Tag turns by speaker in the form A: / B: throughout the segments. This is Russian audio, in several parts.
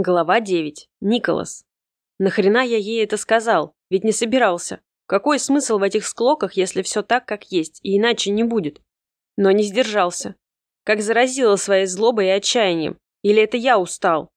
A: Глава 9. Николас. Нахрена я ей это сказал? Ведь не собирался. Какой смысл в этих склоках, если все так, как есть, и иначе не будет? Но не сдержался. Как заразила своей злобой и отчаянием. Или это я устал?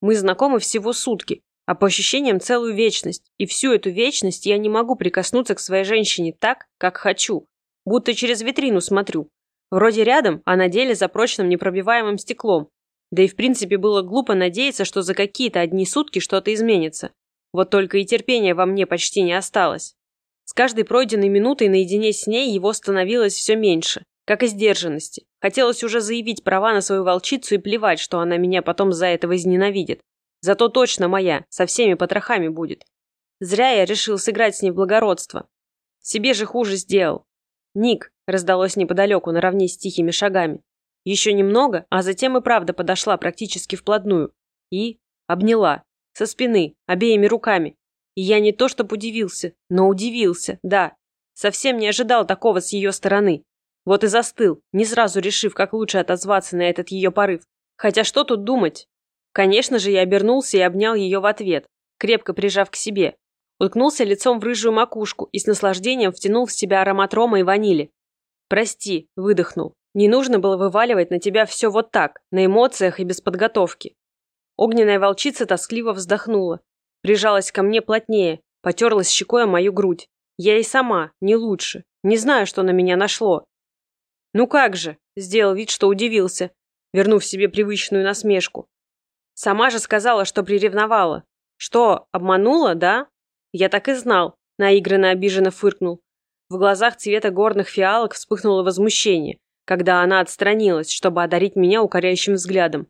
A: Мы знакомы всего сутки, а по ощущениям целую вечность. И всю эту вечность я не могу прикоснуться к своей женщине так, как хочу. Будто через витрину смотрю. Вроде рядом, а на деле за прочным непробиваемым стеклом. Да и в принципе было глупо надеяться, что за какие-то одни сутки что-то изменится. Вот только и терпения во мне почти не осталось. С каждой пройденной минутой наедине с ней его становилось все меньше, как и сдержанности. Хотелось уже заявить права на свою волчицу и плевать, что она меня потом за это возненавидит. Зато точно моя, со всеми потрохами будет. Зря я решил сыграть с ней в благородство. Себе же хуже сделал. «Ник», раздалось неподалеку, наравне с тихими шагами. Еще немного, а затем и правда подошла практически вплотную. И обняла. Со спины, обеими руками. И я не то чтобы удивился, но удивился, да. Совсем не ожидал такого с ее стороны. Вот и застыл, не сразу решив, как лучше отозваться на этот ее порыв. Хотя что тут думать? Конечно же, я обернулся и обнял ее в ответ, крепко прижав к себе. Уткнулся лицом в рыжую макушку и с наслаждением втянул в себя аромат рома и ванили. «Прости», – выдохнул. Не нужно было вываливать на тебя все вот так, на эмоциях и без подготовки. Огненная волчица тоскливо вздохнула. Прижалась ко мне плотнее, потерлась щекой о мою грудь. Я и сама, не лучше. Не знаю, что на меня нашло. «Ну как же?» – сделал вид, что удивился, вернув себе привычную насмешку. «Сама же сказала, что приревновала. Что, обманула, да?» «Я так и знал», – наигранно обиженно фыркнул. В глазах цвета горных фиалок вспыхнуло возмущение когда она отстранилась, чтобы одарить меня укоряющим взглядом.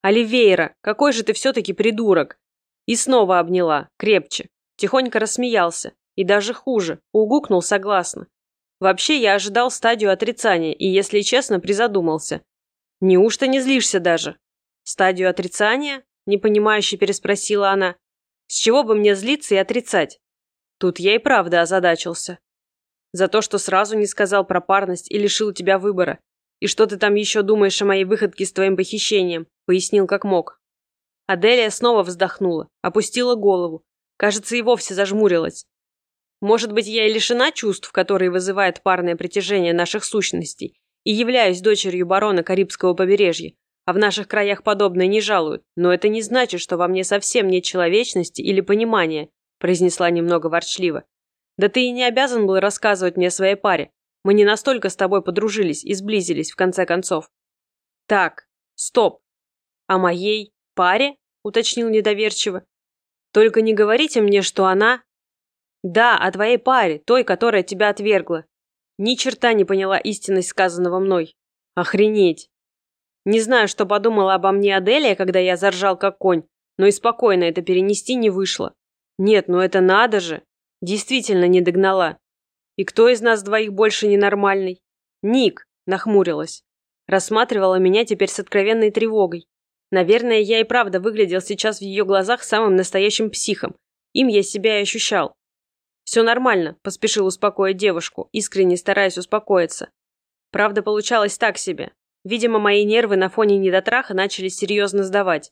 A: «Оливейра, какой же ты все-таки придурок!» И снова обняла, крепче. Тихонько рассмеялся. И даже хуже, угукнул согласно. Вообще, я ожидал стадию отрицания и, если честно, призадумался. Неужто не злишься даже? Стадию отрицания? Непонимающе переспросила она. С чего бы мне злиться и отрицать? Тут я и правда озадачился. За то, что сразу не сказал про парность и лишил тебя выбора. И что ты там еще думаешь о моей выходке с твоим похищением?» Пояснил как мог. Аделия снова вздохнула, опустила голову. Кажется, и вовсе зажмурилась. Может быть, я и лишена чувств, которые вызывают парное притяжение наших сущностей, и являюсь дочерью барона Карибского побережья, а в наших краях подобное не жалуют, но это не значит, что во мне совсем нет человечности или понимания», произнесла немного ворчливо. Да ты и не обязан был рассказывать мне о своей паре. Мы не настолько с тобой подружились и сблизились, в конце концов. Так, стоп. О моей паре? Уточнил недоверчиво. Только не говорите мне, что она... Да, о твоей паре, той, которая тебя отвергла. Ни черта не поняла истинность сказанного мной. Охренеть. Не знаю, что подумала обо мне Аделия, когда я заржал как конь, но и спокойно это перенести не вышло. Нет, ну это надо же. Действительно не догнала. И кто из нас двоих больше ненормальный? Ник, нахмурилась. Рассматривала меня теперь с откровенной тревогой. Наверное, я и правда выглядел сейчас в ее глазах самым настоящим психом. Им я себя и ощущал. «Все нормально», – поспешил успокоить девушку, искренне стараясь успокоиться. Правда, получалось так себе. Видимо, мои нервы на фоне недотраха начали серьезно сдавать.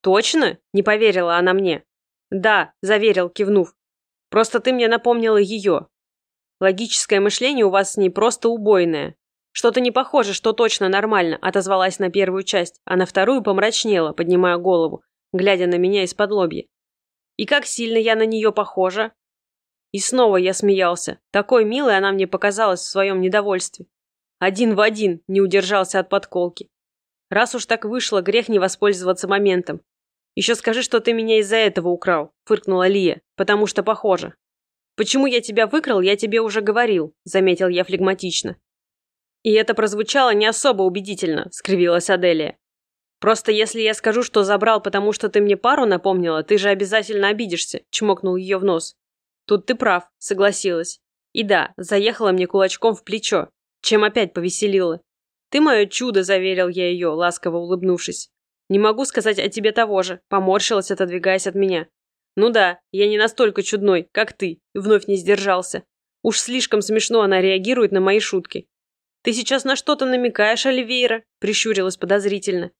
A: «Точно?» – не поверила она мне. «Да», – заверил, кивнув. Просто ты мне напомнила ее. Логическое мышление у вас с ней просто убойное. Что-то не похоже, что точно нормально, отозвалась на первую часть, а на вторую помрачнела, поднимая голову, глядя на меня из-под лобья. И как сильно я на нее похожа? И снова я смеялся. Такой милой она мне показалась в своем недовольстве. Один в один не удержался от подколки. Раз уж так вышло, грех не воспользоваться моментом. «Еще скажи, что ты меня из-за этого украл», – фыркнула Лия, – «потому что похоже». «Почему я тебя выкрал, я тебе уже говорил», – заметил я флегматично. «И это прозвучало не особо убедительно», – скривилась Аделия. «Просто если я скажу, что забрал, потому что ты мне пару напомнила, ты же обязательно обидишься», – чмокнул ее в нос. «Тут ты прав», – согласилась. «И да, заехала мне кулачком в плечо, чем опять повеселила. Ты мое чудо», – заверил я ее, ласково улыбнувшись. «Не могу сказать о тебе того же», – поморщилась, отодвигаясь от меня. «Ну да, я не настолько чудной, как ты», – вновь не сдержался. Уж слишком смешно она реагирует на мои шутки. «Ты сейчас на что-то намекаешь, Оливейра?» – прищурилась подозрительно.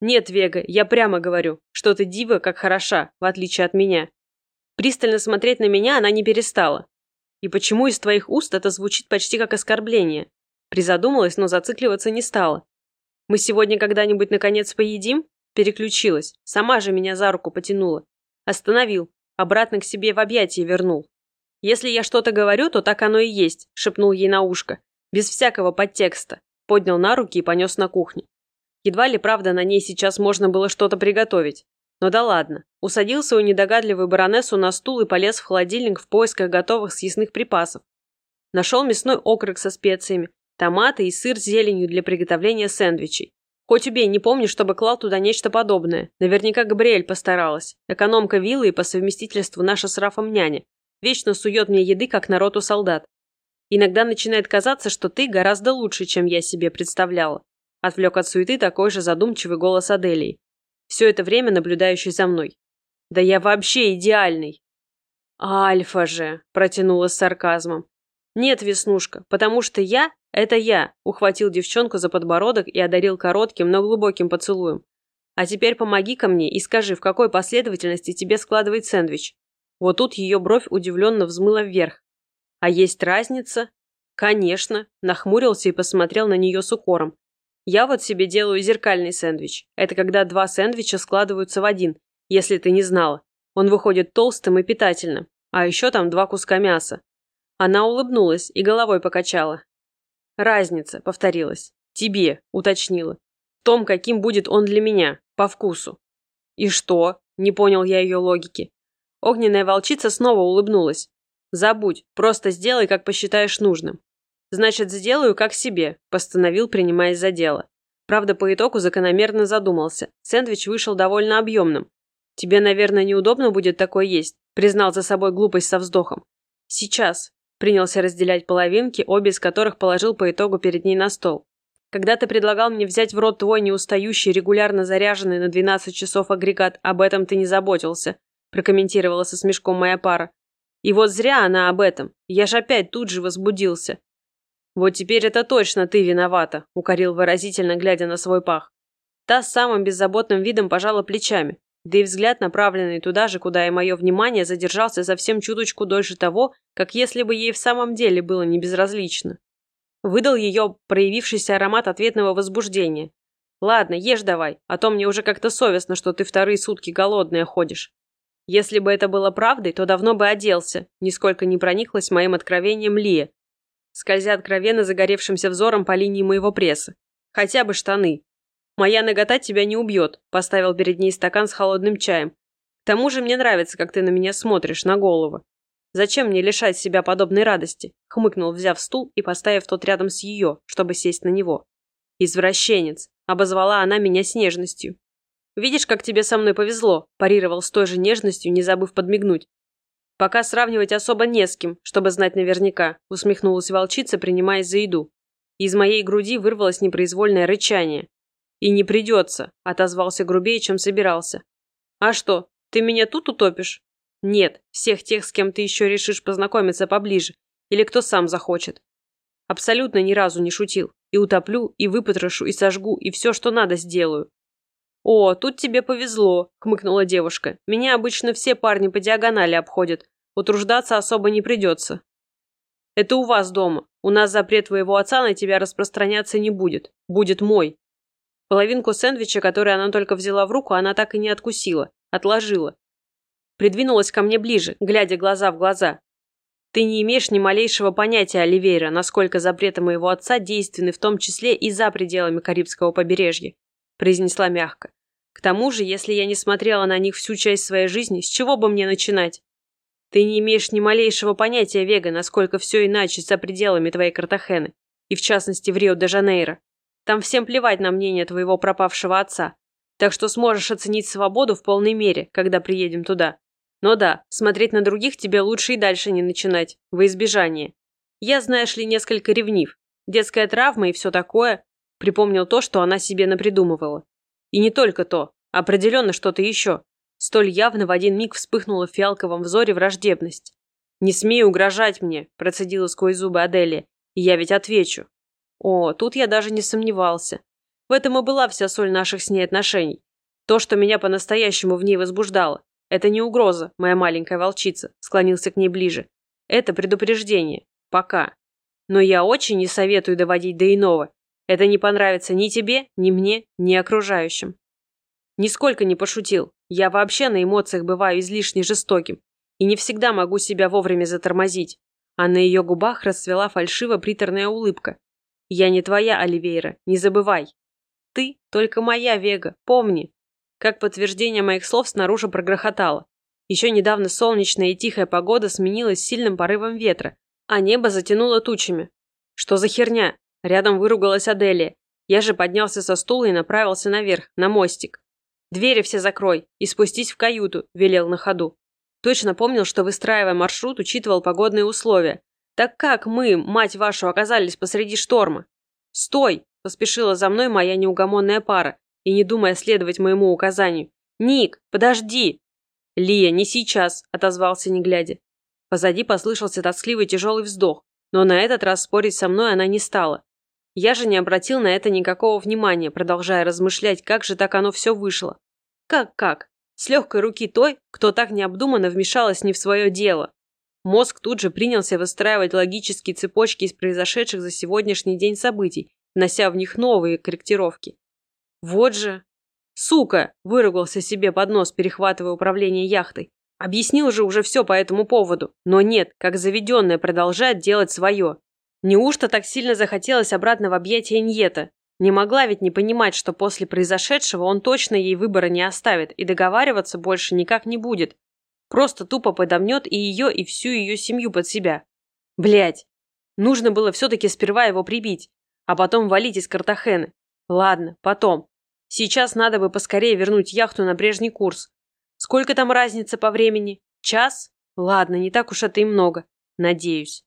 A: Нет, Вега, я прямо говорю, что ты дива как хороша, в отличие от меня. Пристально смотреть на меня она не перестала. И почему из твоих уст это звучит почти как оскорбление? Призадумалась, но зацикливаться не стала. Мы сегодня когда-нибудь наконец поедим? Переключилась. Сама же меня за руку потянула. Остановил. Обратно к себе в объятия вернул. «Если я что-то говорю, то так оно и есть», – шепнул ей на ушко. Без всякого подтекста. Поднял на руки и понес на кухню. Едва ли, правда, на ней сейчас можно было что-то приготовить. Но да ладно. Усадил свою недогадливую баронессу на стул и полез в холодильник в поисках готовых съестных припасов. Нашел мясной окорок со специями, томаты и сыр с зеленью для приготовления сэндвичей. Хоть убей, не помню, чтобы клал туда нечто подобное. Наверняка Габриэль постаралась. Экономка виллы и по совместительству наша с Рафом няня. Вечно сует мне еды, как народ у солдат. Иногда начинает казаться, что ты гораздо лучше, чем я себе представляла. Отвлек от суеты такой же задумчивый голос Аделии. Все это время наблюдающий за мной. Да я вообще идеальный. Альфа же, протянула с сарказмом. Нет, Веснушка, потому что я «Это я», – ухватил девчонку за подбородок и одарил коротким, но глубоким поцелуем. «А теперь помоги-ка мне и скажи, в какой последовательности тебе складывать сэндвич». Вот тут ее бровь удивленно взмыла вверх. «А есть разница?» «Конечно», – нахмурился и посмотрел на нее с укором. «Я вот себе делаю зеркальный сэндвич. Это когда два сэндвича складываются в один, если ты не знала. Он выходит толстым и питательным. А еще там два куска мяса». Она улыбнулась и головой покачала. «Разница», — повторилась. «Тебе», — уточнила. «В том, каким будет он для меня, по вкусу». «И что?» — не понял я ее логики. Огненная волчица снова улыбнулась. «Забудь, просто сделай, как посчитаешь нужным». «Значит, сделаю, как себе», – постановил, принимаясь за дело. Правда, по итогу закономерно задумался. Сэндвич вышел довольно объемным. «Тебе, наверное, неудобно будет такое есть», – признал за собой глупость со вздохом. «Сейчас», Принялся разделять половинки, обе из которых положил по итогу перед ней на стол. Когда ты предлагал мне взять в рот твой неустающий, регулярно заряженный на 12 часов агрегат, об этом ты не заботился, прокомментировала со смешком моя пара. И вот зря она об этом. Я ж опять тут же возбудился. Вот теперь это точно ты виновата, укорил выразительно, глядя на свой пах. Та с самым беззаботным видом пожала плечами. Да и взгляд, направленный туда же, куда и мое внимание, задержался совсем чуточку дольше того, как если бы ей в самом деле было не безразлично. Выдал ее проявившийся аромат ответного возбуждения. «Ладно, ешь давай, а то мне уже как-то совестно, что ты вторые сутки голодная ходишь». Если бы это было правдой, то давно бы оделся, нисколько не прониклась моим откровением Лия, скользя откровенно загоревшимся взором по линии моего пресса. Хотя бы штаны. «Моя нагота тебя не убьет», – поставил перед ней стакан с холодным чаем. «К тому же мне нравится, как ты на меня смотришь, на голову. Зачем мне лишать себя подобной радости?» – хмыкнул, взяв стул и поставив тот рядом с ее, чтобы сесть на него. «Извращенец», – обозвала она меня с нежностью. «Видишь, как тебе со мной повезло», – парировал с той же нежностью, не забыв подмигнуть. «Пока сравнивать особо не с кем, чтобы знать наверняка», – усмехнулась волчица, принимаясь за еду. Из моей груди вырвалось непроизвольное рычание. «И не придется», – отозвался грубее, чем собирался. «А что, ты меня тут утопишь?» «Нет, всех тех, с кем ты еще решишь познакомиться поближе, или кто сам захочет». Абсолютно ни разу не шутил. И утоплю, и выпотрошу, и сожгу, и все, что надо, сделаю. «О, тут тебе повезло», – хмыкнула девушка. «Меня обычно все парни по диагонали обходят. Утруждаться особо не придется». «Это у вас дома. У нас запрет твоего отца на тебя распространяться не будет. Будет мой. Половинку сэндвича, который она только взяла в руку, она так и не откусила. Отложила. Придвинулась ко мне ближе, глядя глаза в глаза. «Ты не имеешь ни малейшего понятия, Оливейра, насколько запреты моего отца действенны в том числе и за пределами Карибского побережья», произнесла мягко. «К тому же, если я не смотрела на них всю часть своей жизни, с чего бы мне начинать?» «Ты не имеешь ни малейшего понятия, Вега, насколько все иначе за пределами твоей Картахены, и в частности в Рио-де-Жанейро. Там всем плевать на мнение твоего пропавшего отца. Так что сможешь оценить свободу в полной мере, когда приедем туда. Но да, смотреть на других тебе лучше и дальше не начинать, во избежание. Я, знаешь ли, несколько ревнив. Детская травма и все такое. Припомнил то, что она себе напридумывала. И не только то. Определенно что-то еще. Столь явно в один миг вспыхнула в фиалковом взоре враждебность. «Не смей угрожать мне», – процедила сквозь зубы Аделия. «И я ведь отвечу. О, тут я даже не сомневался. В этом и была вся соль наших с ней отношений. То, что меня по-настоящему в ней возбуждало. Это не угроза, моя маленькая волчица, склонился к ней ближе. Это предупреждение. Пока. Но я очень не советую доводить до иного. Это не понравится ни тебе, ни мне, ни окружающим. Нисколько не пошутил. Я вообще на эмоциях бываю излишне жестоким. И не всегда могу себя вовремя затормозить. А на ее губах расцвела фальшиво-приторная улыбка. Я не твоя, Оливейра, не забывай. Ты только моя, Вега, помни. Как подтверждение моих слов снаружи прогрохотало. Еще недавно солнечная и тихая погода сменилась сильным порывом ветра, а небо затянуло тучами. Что за херня? Рядом выругалась Аделия. Я же поднялся со стула и направился наверх, на мостик. «Двери все закрой и спустись в каюту», – велел на ходу. Точно помнил, что, выстраивая маршрут, учитывал погодные условия. «Так как мы, мать вашу, оказались посреди шторма?» «Стой!» – поспешила за мной моя неугомонная пара, и не думая следовать моему указанию. «Ник, подожди!» «Лия, не сейчас!» – отозвался не глядя. Позади послышался тоскливый тяжелый вздох, но на этот раз спорить со мной она не стала. Я же не обратил на это никакого внимания, продолжая размышлять, как же так оно все вышло. Как-как? С легкой руки той, кто так необдуманно вмешалась не в свое дело. Мозг тут же принялся выстраивать логические цепочки из произошедших за сегодняшний день событий, внося в них новые корректировки. Вот же... Сука! Выругался себе под нос, перехватывая управление яхтой. Объяснил же уже все по этому поводу. Но нет, как заведенная продолжает делать свое. Неужто так сильно захотелось обратно в объятия Ньета? Не могла ведь не понимать, что после произошедшего он точно ей выбора не оставит и договариваться больше никак не будет. Просто тупо подомнет и ее, и всю ее семью под себя. Блять. Нужно было все-таки сперва его прибить, а потом валить из Картахены. Ладно, потом. Сейчас надо бы поскорее вернуть яхту на прежний курс. Сколько там разница по времени? Час? Ладно, не так уж это и много. Надеюсь.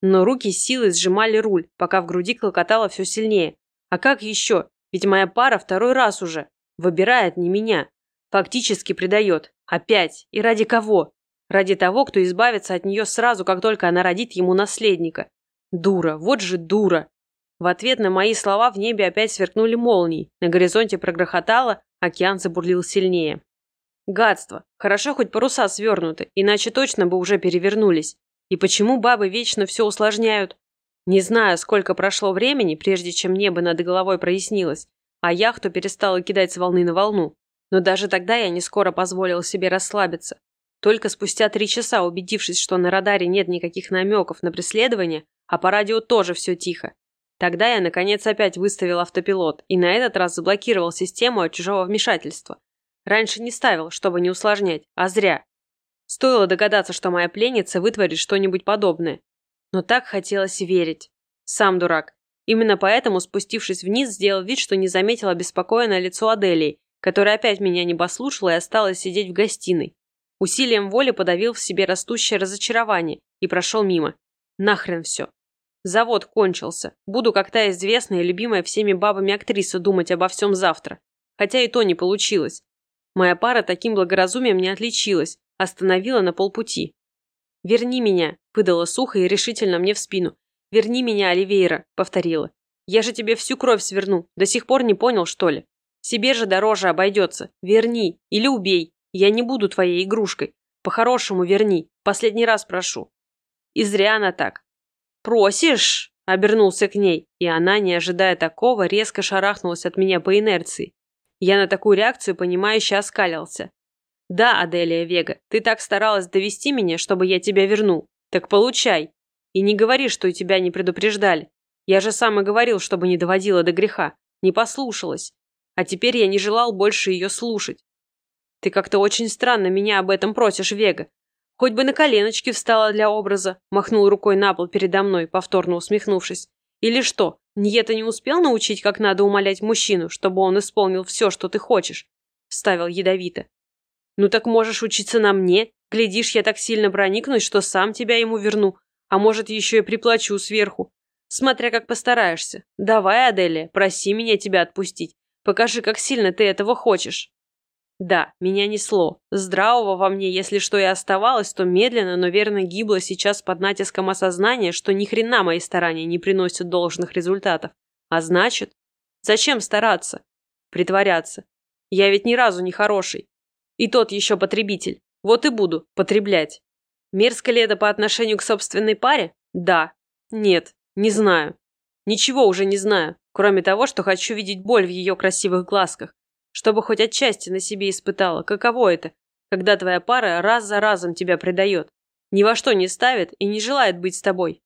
A: Но руки силой сжимали руль, пока в груди клокотало все сильнее. А как еще? Ведь моя пара второй раз уже. Выбирает не меня. Фактически предает. Опять. И ради кого? Ради того, кто избавится от нее сразу, как только она родит ему наследника. Дура, вот же дура. В ответ на мои слова в небе опять сверкнули молнии, на горизонте прогрохотало, океан забурлил сильнее. Гадство. Хорошо хоть паруса свернуты, иначе точно бы уже перевернулись. И почему бабы вечно все усложняют? Не знаю, сколько прошло времени, прежде чем небо над головой прояснилось, а яхту перестала кидать с волны на волну. Но даже тогда я не скоро позволил себе расслабиться. Только спустя три часа, убедившись, что на радаре нет никаких намеков на преследование, а по радио тоже все тихо, Тогда я, наконец, опять выставил автопилот и на этот раз заблокировал систему от чужого вмешательства. Раньше не ставил, чтобы не усложнять, а зря. Стоило догадаться, что моя пленница вытворит что-нибудь подобное. Но так хотелось верить. Сам дурак. Именно поэтому, спустившись вниз, сделал вид, что не заметил обеспокоенное лицо Аделии, которая опять меня не послушала и осталась сидеть в гостиной. Усилием воли подавил в себе растущее разочарование и прошел мимо. Нахрен все. Завод кончился. Буду, как та известная и любимая всеми бабами актриса, думать обо всем завтра. Хотя и то не получилось. Моя пара таким благоразумием не отличилась, остановила на полпути. «Верни меня», – выдала сухо и решительно мне в спину. «Верни меня, Оливейра», – повторила. «Я же тебе всю кровь сверну. До сих пор не понял, что ли? Себе же дороже обойдется. Верни. Или убей. Я не буду твоей игрушкой. По-хорошему верни. Последний раз прошу». И зря она так. «Просишь?» – обернулся к ней, и она, не ожидая такого, резко шарахнулась от меня по инерции. Я на такую реакцию, понимающе оскалился. «Да, Аделия Вега, ты так старалась довести меня, чтобы я тебя вернул. Так получай. И не говори, что тебя не предупреждали. Я же сам и говорил, чтобы не доводила до греха. Не послушалась. А теперь я не желал больше ее слушать. Ты как-то очень странно меня об этом просишь, Вега. Хоть бы на коленочки встала для образа, махнул рукой на пол передо мной, повторно усмехнувшись. Или что, Ньета не успел научить, как надо умолять мужчину, чтобы он исполнил все, что ты хочешь? Вставил ядовито. Ну так можешь учиться на мне. Глядишь, я так сильно проникнусь, что сам тебя ему верну. А может, еще и приплачу сверху. Смотря как постараешься. Давай, Аделия, проси меня тебя отпустить. Покажи, как сильно ты этого хочешь. Да, меня несло. Здравого во мне, если что и оставалось, то медленно, но верно гибло сейчас под натиском осознания, что ни хрена мои старания не приносят должных результатов. А значит... Зачем стараться? Притворяться. Я ведь ни разу не хороший. И тот еще потребитель. Вот и буду потреблять. Мерзко ли это по отношению к собственной паре? Да. Нет. Не знаю. Ничего уже не знаю, кроме того, что хочу видеть боль в ее красивых глазках, чтобы хоть отчасти на себе испытала, каково это, когда твоя пара раз за разом тебя предает, ни во что не ставит и не желает быть с тобой.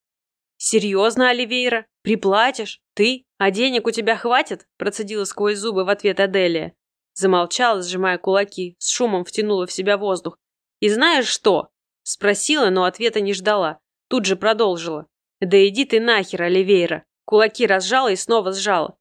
A: «Серьезно, Оливейра? Приплатишь? Ты? А денег у тебя хватит?» процедила сквозь зубы в ответ Аделия. Замолчала, сжимая кулаки, с шумом втянула в себя воздух. «И знаешь что?» Спросила, но ответа не ждала. Тут же продолжила. «Да иди ты нахер, Оливейра!» Кулаки разжала и снова сжала.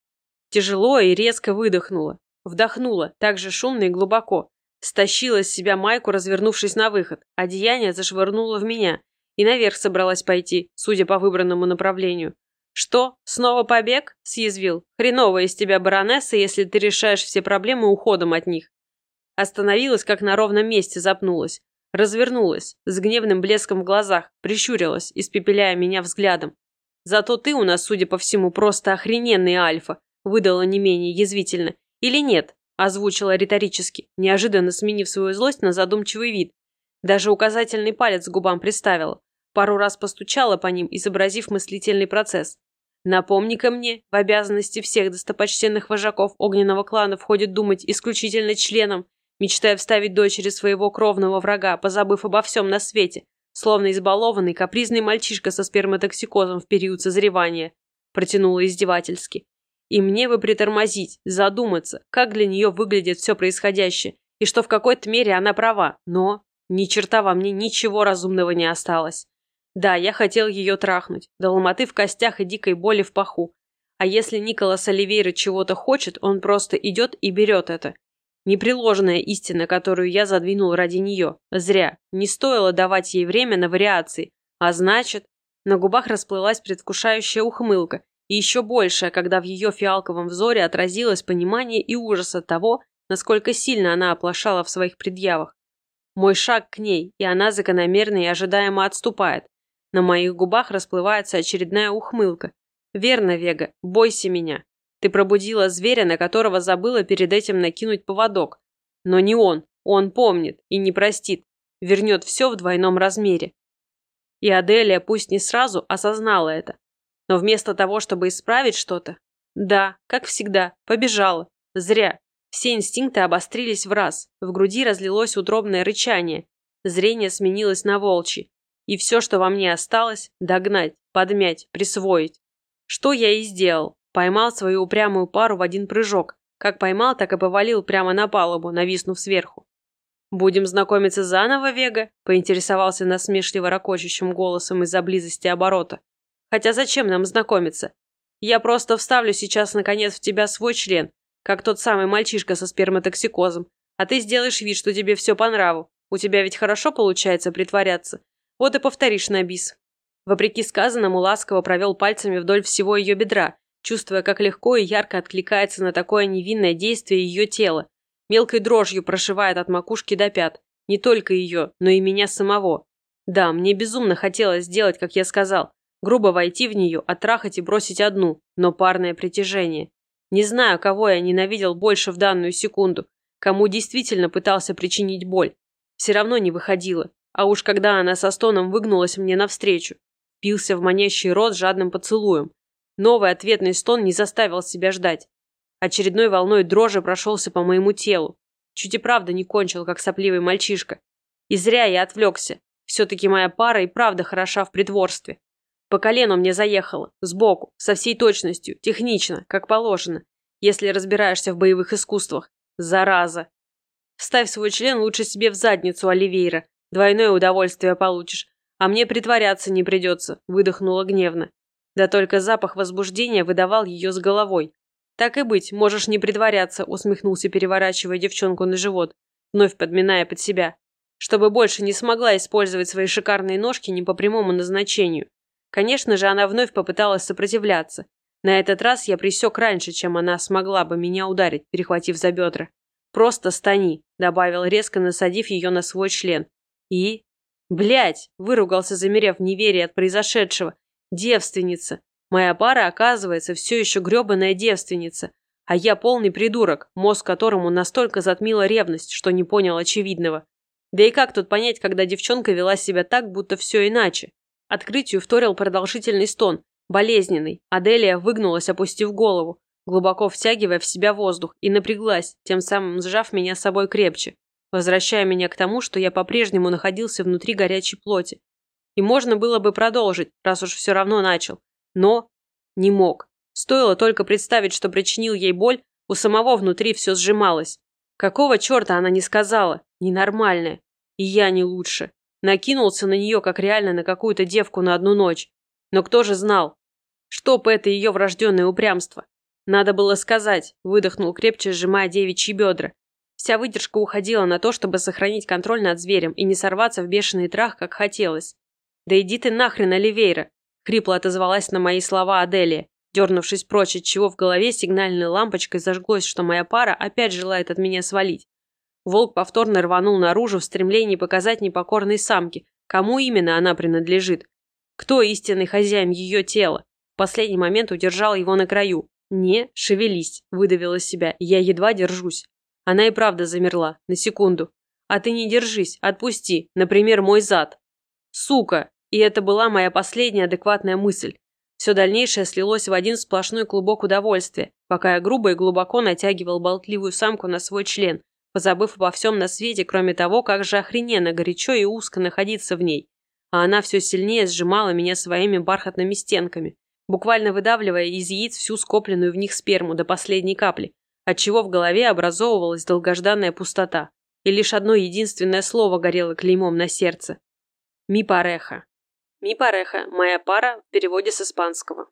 A: Тяжело и резко выдохнула. Вдохнула, так же шумно и глубоко. Стащила с себя майку, развернувшись на выход. Одеяние зашвырнуло в меня. И наверх собралась пойти, судя по выбранному направлению. «Что, снова побег?» – съязвил. «Хреново из тебя баронесса, если ты решаешь все проблемы уходом от них». Остановилась, как на ровном месте запнулась. Развернулась, с гневным блеском в глазах, прищурилась, испепеляя меня взглядом. «Зато ты у нас, судя по всему, просто охрененный альфа», выдала не менее язвительно. «Или нет?» озвучила риторически, неожиданно сменив свою злость на задумчивый вид. Даже указательный палец к губам приставила. Пару раз постучала по ним, изобразив мыслительный процесс. Напомни-ка мне, в обязанности всех достопочтенных вожаков огненного клана входит думать исключительно членам, мечтая вставить дочери своего кровного врага, позабыв обо всем на свете, словно избалованный капризный мальчишка со сперматоксикозом в период созревания. Протянула издевательски. И мне бы притормозить, задуматься, как для нее выглядит все происходящее, и что в какой-то мере она права, но ни черта во мне ничего разумного не осталось. Да, я хотел ее трахнуть, до ломоты в костях и дикой боли в паху. А если Николас Оливейра чего-то хочет, он просто идет и берет это. Непреложная истина, которую я задвинул ради нее. Зря. Не стоило давать ей время на вариации. А значит... На губах расплылась предвкушающая ухмылка, и еще большая, когда в ее фиалковом взоре отразилось понимание и ужас от того, насколько сильно она оплошала в своих предъявах. Мой шаг к ней, и она закономерно и ожидаемо отступает. На моих губах расплывается очередная ухмылка. «Верно, Вега, бойся меня. Ты пробудила зверя, на которого забыла перед этим накинуть поводок. Но не он. Он помнит и не простит. Вернет все в двойном размере». И Аделия пусть не сразу осознала это, но вместо того, чтобы исправить что-то, да, как всегда, побежала. Зря. Все инстинкты обострились в раз. В груди разлилось утробное рычание. Зрение сменилось на волчье. И все, что во мне осталось – догнать, подмять, присвоить. Что я и сделал. Поймал свою упрямую пару в один прыжок. Как поймал, так и повалил прямо на палубу, нависнув сверху. «Будем знакомиться заново, Вега?» – поинтересовался насмешливо ракочущим голосом из-за близости оборота. Хотя зачем нам знакомиться? Я просто вставлю сейчас, наконец, в тебя свой член, как тот самый мальчишка со сперматоксикозом, а ты сделаешь вид, что тебе все по нраву. У тебя ведь хорошо получается притворяться. Вот и повторишь на бис». Вопреки сказанному, ласково провел пальцами вдоль всего ее бедра, чувствуя, как легко и ярко откликается на такое невинное действие ее тела. Мелкой дрожью прошивает от макушки до пят. Не только ее, но и меня самого. Да, мне безумно хотелось сделать, как я сказал, Грубо войти в нее, оттрахать и бросить одну, но парное притяжение. Не знаю, кого я ненавидел больше в данную секунду, кому действительно пытался причинить боль. Все равно не выходило. А уж когда она со стоном выгнулась мне навстречу, пился в манящий рот жадным поцелуем. Новый ответный стон не заставил себя ждать. Очередной волной дрожи прошелся по моему телу. Чуть и правда не кончил, как сопливый мальчишка. И зря я отвлекся. Все-таки моя пара и правда хороша в притворстве. По колену мне заехало, сбоку, со всей точностью, технично, как положено, если разбираешься в боевых искусствах. Зараза. Вставь свой член лучше себе в задницу, Оливейра. Двойное удовольствие получишь. А мне притворяться не придется, выдохнула гневно. Да только запах возбуждения выдавал ее с головой. Так и быть, можешь не притворяться, усмехнулся, переворачивая девчонку на живот, вновь подминая под себя. Чтобы больше не смогла использовать свои шикарные ножки не по прямому назначению. Конечно же, она вновь попыталась сопротивляться. На этот раз я присек раньше, чем она смогла бы меня ударить, перехватив за бедра. «Просто стани», — добавил резко, насадив ее на свой член. «И?» Блять! выругался, замерев в неверии от произошедшего. «Девственница! Моя пара, оказывается, все еще гребаная девственница. А я полный придурок, мозг которому настолько затмила ревность, что не понял очевидного. Да и как тут понять, когда девчонка вела себя так, будто все иначе? Открытию вторил продолжительный стон, болезненный. Аделия выгнулась, опустив голову, глубоко втягивая в себя воздух, и напряглась, тем самым сжав меня с собой крепче, возвращая меня к тому, что я по-прежнему находился внутри горячей плоти. И можно было бы продолжить, раз уж все равно начал. Но не мог. Стоило только представить, что причинил ей боль, у самого внутри все сжималось. Какого черта она не сказала? Ненормальная. И я не лучше. Накинулся на нее, как реально на какую-то девку на одну ночь. Но кто же знал? Чтоб это ее врожденное упрямство. Надо было сказать, выдохнул крепче, сжимая девичьи бедра. Вся выдержка уходила на то, чтобы сохранить контроль над зверем и не сорваться в бешеный трах, как хотелось. «Да иди ты нахрен, Оливейра!» — хрипло отозвалась на мои слова Аделия, дернувшись прочь, от чего в голове сигнальной лампочкой зажглось, что моя пара опять желает от меня свалить. Волк повторно рванул наружу в стремлении показать непокорной самке, кому именно она принадлежит. Кто истинный хозяин ее тела? В последний момент удержал его на краю. «Не шевелись», – выдавила себя. «Я едва держусь». Она и правда замерла. На секунду. «А ты не держись. Отпусти. Например, мой зад». «Сука!» И это была моя последняя адекватная мысль. Все дальнейшее слилось в один сплошной клубок удовольствия, пока я грубо и глубоко натягивал болтливую самку на свой член, позабыв обо всем на свете, кроме того, как же охрененно горячо и узко находиться в ней. А она все сильнее сжимала меня своими бархатными стенками, буквально выдавливая из яиц всю скопленную в них сперму до последней капли, отчего в голове образовывалась долгожданная пустота. И лишь одно единственное слово горело клеймом на сердце. «Ми пареха». «Ми пареха» – моя пара в переводе с испанского.